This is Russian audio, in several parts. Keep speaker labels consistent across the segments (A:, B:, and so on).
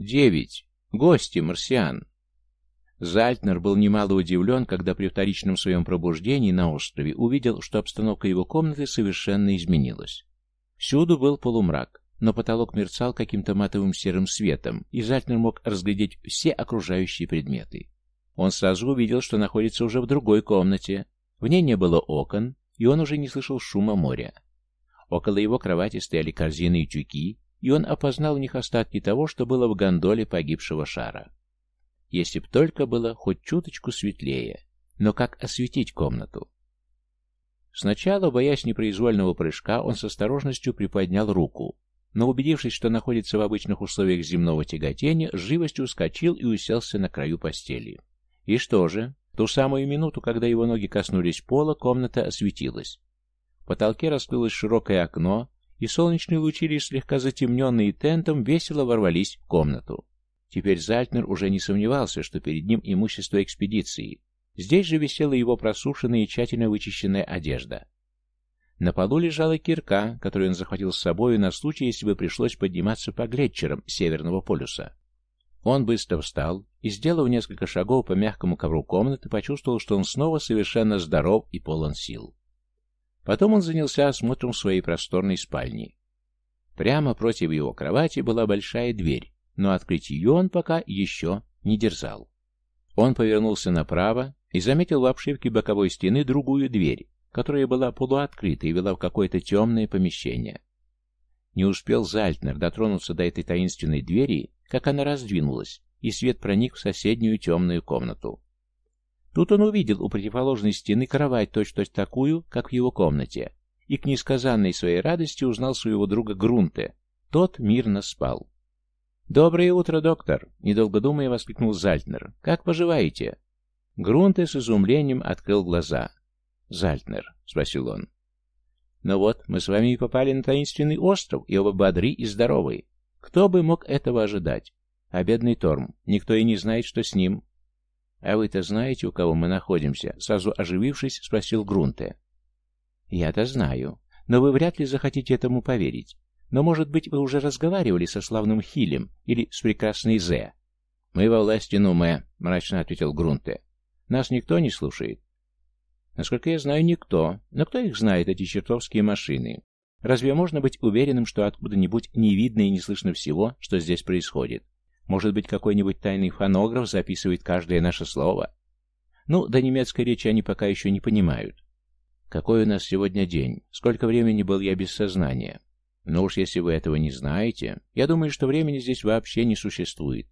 A: Девять. Гости, марсиан. Зальтнер был немало удивлен, когда при вторичном своем пробуждении на острове увидел, что обстановка его комнаты совершенно изменилась. Всюду был полумрак, но потолок мерцал каким-то матовым серым светом, и Зальтнер мог разглядеть все окружающие предметы. Он сразу увидел, что находится уже в другой комнате. В ней не было окон, и он уже не слышал шума моря. Около его кровати стояли корзины и тюки, и он опознал в них остатки того, что было в гондоле погибшего шара. Если б только было хоть чуточку светлее. Но как осветить комнату? Сначала, боясь непроизвольного прыжка, он с осторожностью приподнял руку, но, убедившись, что находится в обычных условиях земного тяготения, живостью ускочил и уселся на краю постели. И что же? Ту самую минуту, когда его ноги коснулись пола, комната осветилась. В потолке раскрылось широкое окно, и солнечные лучи, лишь слегка затемненные тентом, весело ворвались в комнату. Теперь Зальтнер уже не сомневался, что перед ним имущество экспедиции. Здесь же висела его просушенная и тщательно вычищенная одежда. На полу лежала кирка, которую он захватил с собой на случай, если бы пришлось подниматься по глетчерам Северного полюса. Он быстро встал и, сделав несколько шагов по мягкому ковру комнаты, почувствовал, что он снова совершенно здоров и полон сил. Потом он занялся осмотром своей просторной спальни. Прямо против его кровати была большая дверь, но открыть ее он пока еще не дерзал. Он повернулся направо и заметил в обшивке боковой стены другую дверь, которая была полуоткрыта и вела в какое-то темное помещение. Не успел Зальтнер дотронуться до этой таинственной двери, как она раздвинулась, и свет проник в соседнюю темную комнату. Тут он увидел у противоположной стены кровать точно -точь такую, как в его комнате, и к несказанной своей радости узнал своего друга Грунте. Тот мирно спал. «Доброе утро, доктор!» — недолго думая воскликнул Зальтнер. «Как поживаете?» Грунте с изумлением открыл глаза. «Зальтнер?» — спросил он. «Ну вот, мы с вами и попали на таинственный остров, и оба бодры и здоровы. Кто бы мог этого ожидать? А бедный Торм, никто и не знает, что с ним. А вы-то знаете, у кого мы находимся? Сразу оживившись, спросил Грунте. Я-то знаю, но вы вряд ли захотите этому поверить. Но, может быть, вы уже разговаривали со славным Хилем или с прекрасной Зе? Мы во власти Нуме, мрачно ответил Грунте. Нас никто не слушает. Насколько я знаю, никто. Но кто их знает, эти чертовские машины? Разве можно быть уверенным, что откуда-нибудь не видно и не слышно всего, что здесь происходит? Может быть, какой-нибудь тайный фонограф записывает каждое наше слово? Ну, до немецкой речи они пока еще не понимают. Какой у нас сегодня день? Сколько времени был я без сознания? Но уж если вы этого не знаете, я думаю, что времени здесь вообще не существует.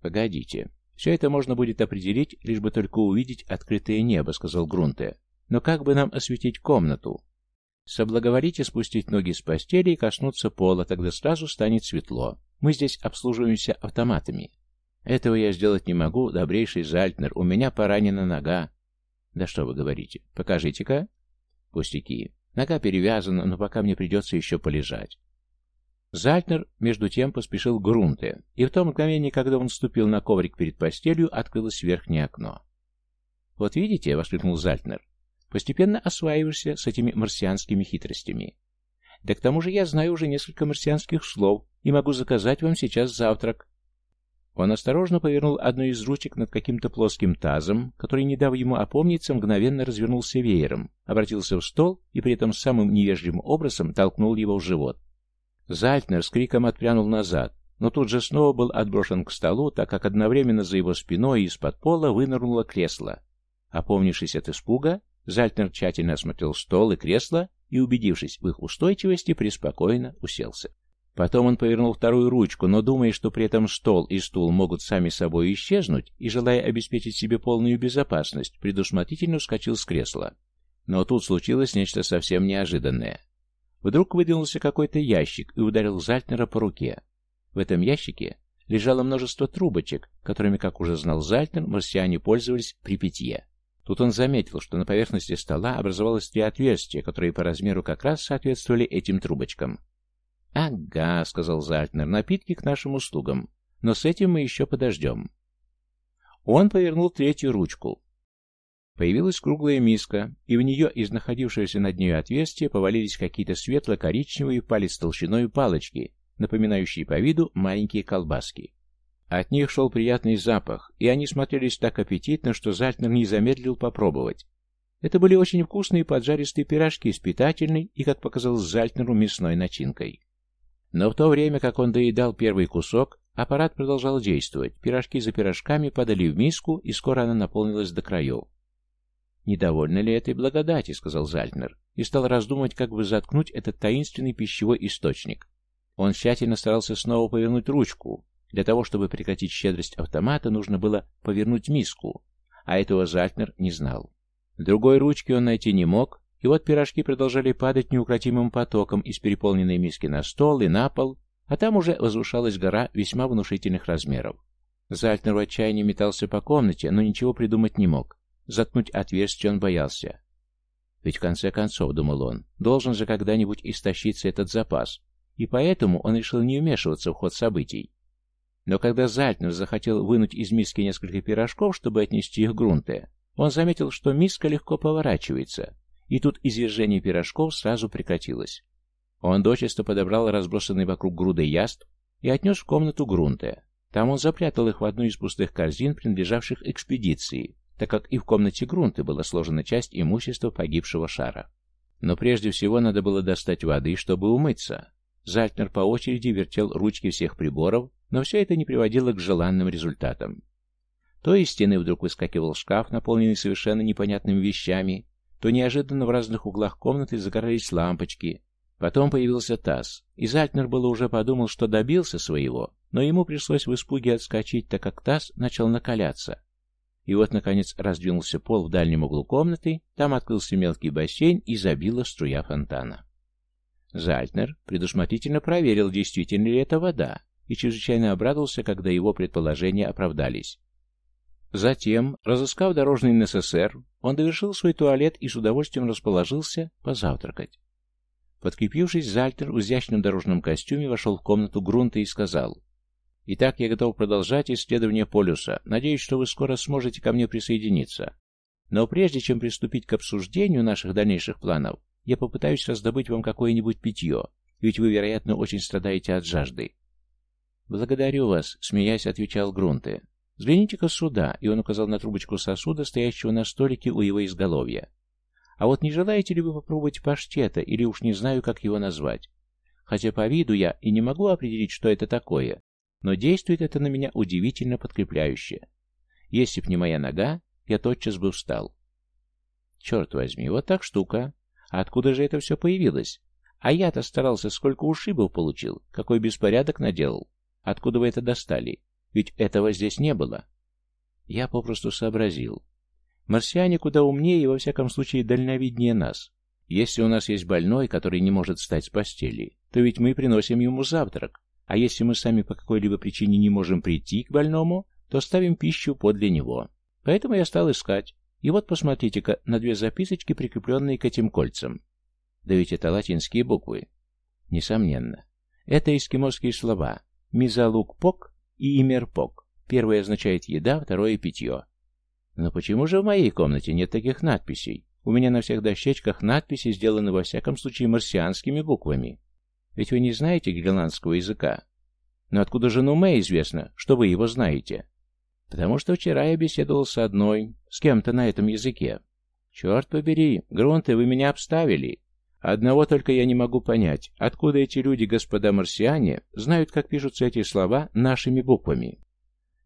A: Погодите. Все это можно будет определить, лишь бы только увидеть открытое небо, сказал Грунте. Но как бы нам осветить комнату? Соблаговорите спустить ноги с постели и коснуться пола, тогда сразу станет светло. Мы здесь обслуживаемся автоматами. Этого я сделать не могу, добрейший Зальтнер, у меня поранена нога. Да что вы говорите? Покажите-ка. Пустяки. Нога перевязана, но пока мне придется еще полежать. Зальтнер, между тем, поспешил к Грунте, и в том мгновении, когда он ступил на коврик перед постелью, открылось верхнее окно. «Вот видите», — воскликнул Зальтнер, Постепенно осваиваешься с этими марсианскими хитростями. Да к тому же я знаю уже несколько марсианских слов и могу заказать вам сейчас завтрак. Он осторожно повернул одну из ручек над каким-то плоским тазом, который, не дав ему опомниться, мгновенно развернулся веером, обратился в стол и при этом самым невежливым образом толкнул его в живот. Зальтнер с криком отпрянул назад, но тут же снова был отброшен к столу, так как одновременно за его спиной из-под пола вынырнуло кресло. Опомнившись от испуга, Зальтнер тщательно осмотрел стол и кресло и, убедившись в их устойчивости, преспокойно уселся. Потом он повернул вторую ручку, но, думая, что при этом стол и стул могут сами собой исчезнуть, и, желая обеспечить себе полную безопасность, предусмотрительно вскочил с кресла. Но тут случилось нечто совсем неожиданное. Вдруг выдвинулся какой-то ящик и ударил Зальтнера по руке. В этом ящике лежало множество трубочек, которыми, как уже знал Зальтнер, марсиане пользовались при питье. Тут он заметил, что на поверхности стола образовалось три отверстия, которые по размеру как раз соответствовали этим трубочкам. «Ага», — сказал Зальтнер, — «напитки к нашим услугам. Но с этим мы еще подождем». Он повернул третью ручку. Появилась круглая миска, и в нее из находившегося над ней отверстия повалились какие-то светло-коричневые палец толщиной палочки, напоминающие по виду маленькие колбаски. От них шел приятный запах, и они смотрелись так аппетитно, что Зальтнер не замедлил попробовать. Это были очень вкусные поджаристые пирожки с питательной и, как показалось Зальтнеру, мясной начинкой. Но в то время, как он доедал первый кусок, аппарат продолжал действовать. Пирожки за пирожками падали в миску, и скоро она наполнилась до краев. «Недовольны ли этой благодати?» — сказал Зальтнер, и стал раздумывать, как бы заткнуть этот таинственный пищевой источник. Он тщательно старался снова повернуть ручку, для того, чтобы прекратить щедрость автомата, нужно было повернуть миску, а этого Зальтнер не знал. Другой ручки он найти не мог, и вот пирожки продолжали падать неукротимым потоком из переполненной миски на стол и на пол, а там уже возвышалась гора весьма внушительных размеров. Зальтнер в отчаянии метался по комнате, но ничего придумать не мог. Заткнуть отверстие он боялся. Ведь в конце концов, думал он, должен же когда-нибудь истощиться этот запас, и поэтому он решил не вмешиваться в ход событий. Но когда Зальтнер захотел вынуть из миски несколько пирожков, чтобы отнести их грунте, он заметил, что миска легко поворачивается, и тут извержение пирожков сразу прекратилось. Он дочисто подобрал разбросанный вокруг груды яств и отнес в комнату грунте. Там он запрятал их в одну из пустых корзин, принадлежавших экспедиции, так как и в комнате грунты была сложена часть имущества погибшего шара. Но прежде всего надо было достать воды, чтобы умыться. Зальтнер по очереди вертел ручки всех приборов, но все это не приводило к желанным результатам. То из стены вдруг выскакивал шкаф, наполненный совершенно непонятными вещами, то неожиданно в разных углах комнаты загорались лампочки. Потом появился таз, и Зальтнер было уже подумал, что добился своего, но ему пришлось в испуге отскочить, так как таз начал накаляться. И вот, наконец, раздвинулся пол в дальнем углу комнаты, там открылся мелкий бассейн и забила струя фонтана. Зальтнер предусмотрительно проверил, действительно ли это вода, и чрезвычайно обрадовался, когда его предположения оправдались. Затем, разыскав дорожный НССР, он довершил свой туалет и с удовольствием расположился позавтракать. Подкрепившись, Зальтер в изящном дорожном костюме вошел в комнату грунта и сказал, «Итак, я готов продолжать исследование полюса. Надеюсь, что вы скоро сможете ко мне присоединиться. Но прежде чем приступить к обсуждению наших дальнейших планов, я попытаюсь раздобыть вам какое-нибудь питье, ведь вы, вероятно, очень страдаете от жажды. «Благодарю вас», — смеясь, отвечал Грунте. «Взгляните-ка сюда», — и он указал на трубочку сосуда, стоящего на столике у его изголовья. «А вот не желаете ли вы попробовать паштета, или уж не знаю, как его назвать? Хотя по виду я и не могу определить, что это такое, но действует это на меня удивительно подкрепляюще. Если б не моя нога, я тотчас бы встал». «Черт возьми, вот так штука. А откуда же это все появилось? А я-то старался, сколько ушибов получил, какой беспорядок наделал. Откуда вы это достали? Ведь этого здесь не было. Я попросту сообразил. Марсиане куда умнее и во всяком случае дальновиднее нас. Если у нас есть больной, который не может встать с постели, то ведь мы приносим ему завтрак. А если мы сами по какой-либо причине не можем прийти к больному, то ставим пищу подле него. Поэтому я стал искать. И вот посмотрите-ка на две записочки, прикрепленные к этим кольцам. Да ведь это латинские буквы. Несомненно. Это эскимосские слова, Мизалук-пок и Имер-пок. Первое означает еда, второе – питье. Но почему же в моей комнате нет таких надписей? У меня на всех дощечках надписи сделаны во всяком случае марсианскими буквами. Ведь вы не знаете гренландского языка. Но откуда же Нуме известно, что вы его знаете? Потому что вчера я беседовал с одной, с кем-то на этом языке. Черт побери, грунты, вы меня обставили. Одного только я не могу понять, откуда эти люди, господа марсиане, знают, как пишутся эти слова нашими буквами.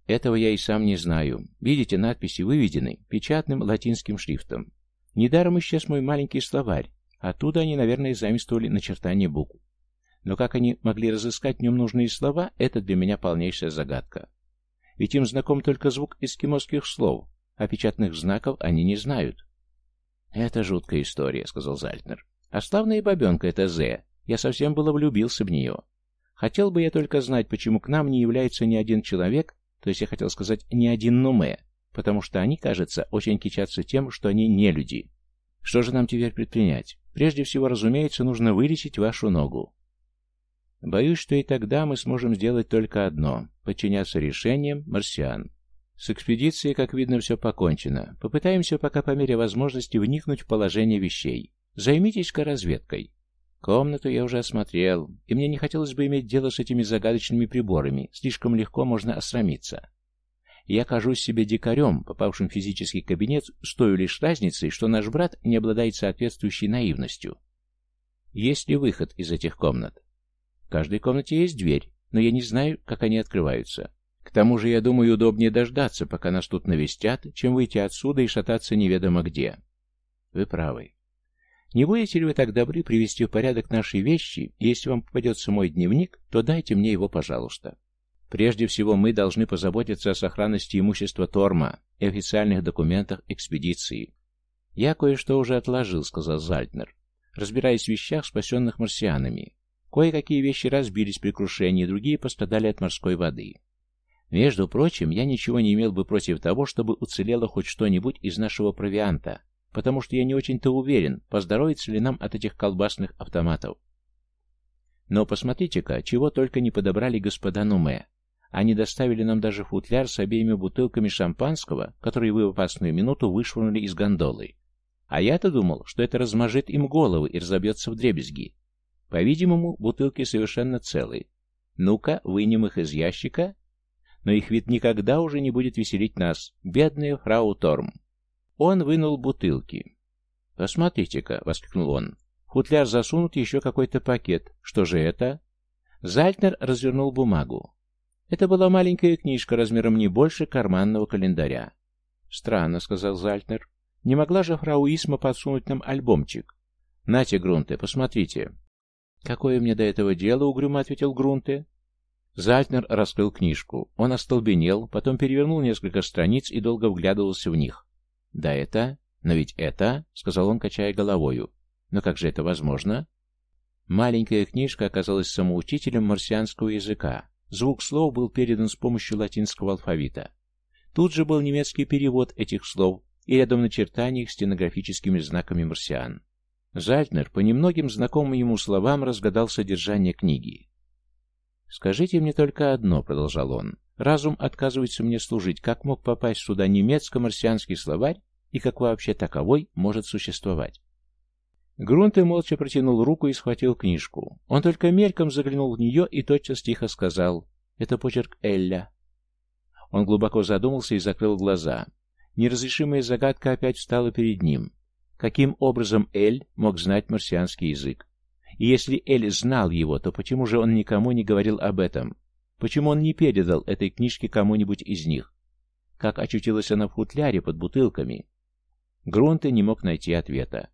A: Этого я и сам не знаю. Видите, надписи выведены печатным латинским шрифтом. Недаром исчез мой маленький словарь. Оттуда они, наверное, заместовали начертание букв. Но как они могли разыскать в нем нужные слова, это для меня полнейшая загадка. Ведь им знаком только звук эскимосских слов, а печатных знаков они не знают. «Это жуткая история», — сказал Зальтнер. А славная бабенка эта Зе. Я совсем было влюбился в нее. Хотел бы я только знать, почему к нам не является ни один человек, то есть я хотел сказать ни один Нуме, потому что они, кажется, очень кичатся тем, что они не люди. Что же нам теперь предпринять? Прежде всего, разумеется, нужно вылечить вашу ногу. Боюсь, что и тогда мы сможем сделать только одно – подчиняться решениям марсиан. С экспедицией, как видно, все покончено. Попытаемся пока по мере возможности вникнуть в положение вещей. Займитесь-ка разведкой. Комнату я уже осмотрел, и мне не хотелось бы иметь дело с этими загадочными приборами, слишком легко можно осрамиться. Я кажусь себе дикарем, попавшим в физический кабинет, с той лишь разницей, что наш брат не обладает соответствующей наивностью. Есть ли выход из этих комнат? В каждой комнате есть дверь, но я не знаю, как они открываются. К тому же, я думаю, удобнее дождаться, пока нас тут навестят, чем выйти отсюда и шататься неведомо где. Вы правы. Не будете ли вы так добры привести в порядок наши вещи, и если вам попадется мой дневник, то дайте мне его, пожалуйста. Прежде всего, мы должны позаботиться о сохранности имущества Торма и официальных документах экспедиции. Я кое-что уже отложил, сказал Зальтнер, разбираясь в вещах, спасенных марсианами. Кое-какие вещи разбились при крушении, другие пострадали от морской воды. Между прочим, я ничего не имел бы против того, чтобы уцелело хоть что-нибудь из нашего провианта, потому что я не очень-то уверен, поздоровится ли нам от этих колбасных автоматов. Но посмотрите-ка, чего только не подобрали господа Нуме. Они доставили нам даже футляр с обеими бутылками шампанского, которые вы в опасную минуту вышвырнули из гондолы. А я-то думал, что это размажет им головы и разобьется в дребезги. По-видимому, бутылки совершенно целые. Ну-ка, вынем их из ящика. Но их вид никогда уже не будет веселить нас, бедная фрау Торм. Он вынул бутылки. «Посмотрите-ка!» — воскликнул он. «Футляр засунут еще какой-то пакет. Что же это?» Зальтнер развернул бумагу. Это была маленькая книжка размером не больше карманного календаря. «Странно», — сказал Зальтнер. «Не могла же фрау Исма подсунуть нам альбомчик?» «Нате, Грунте, посмотрите». «Какое мне до этого дело?» — угрюмо ответил Грунте. Зальтнер раскрыл книжку. Он остолбенел, потом перевернул несколько страниц и долго вглядывался в них. «Да это... Но ведь это...» — сказал он, качая головою. «Но как же это возможно?» Маленькая книжка оказалась самоучителем марсианского языка. Звук слов был передан с помощью латинского алфавита. Тут же был немецкий перевод этих слов и рядом начертания их стенографическими знаками марсиан. Зальтнер по немногим знакомым ему словам разгадал содержание книги. «Скажите мне только одно», — продолжал он. Разум отказывается мне служить. Как мог попасть сюда немецко-марсианский словарь и как вообще таковой может существовать? Грунте молча протянул руку и схватил книжку. Он только мельком заглянул в нее и тотчас тихо сказал «Это почерк Элля». Он глубоко задумался и закрыл глаза. Неразрешимая загадка опять встала перед ним. Каким образом Эль мог знать марсианский язык? И если Эль знал его, то почему же он никому не говорил об этом? Почему он не передал этой книжке кому-нибудь из них? Как очутилась она в футляре под бутылками? Грунте не мог найти ответа.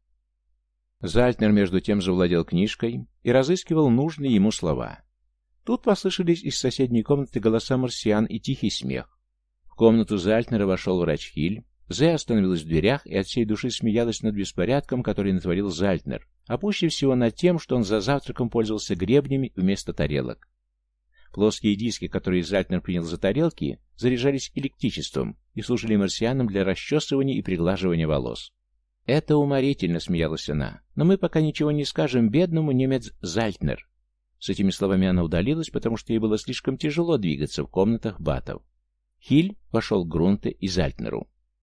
A: Зальтнер между тем завладел книжкой и разыскивал нужные ему слова. Тут послышались из соседней комнаты голоса марсиан и тихий смех. В комнату Зальтнера вошел врач Хиль. Зе остановилась в дверях и от всей души смеялась над беспорядком, который натворил Зальтнер, а пуще всего над тем, что он за завтраком пользовался гребнями вместо тарелок. Плоские диски, которые Зальтнер принял за тарелки, заряжались электричеством и служили марсианам для расчесывания и приглаживания волос. «Это уморительно», — смеялась она, — «но мы пока ничего не скажем бедному немец Зальтнер». С этими словами она удалилась, потому что ей было слишком тяжело двигаться в комнатах батов. Хиль вошел к Грунте и Зальтнеру.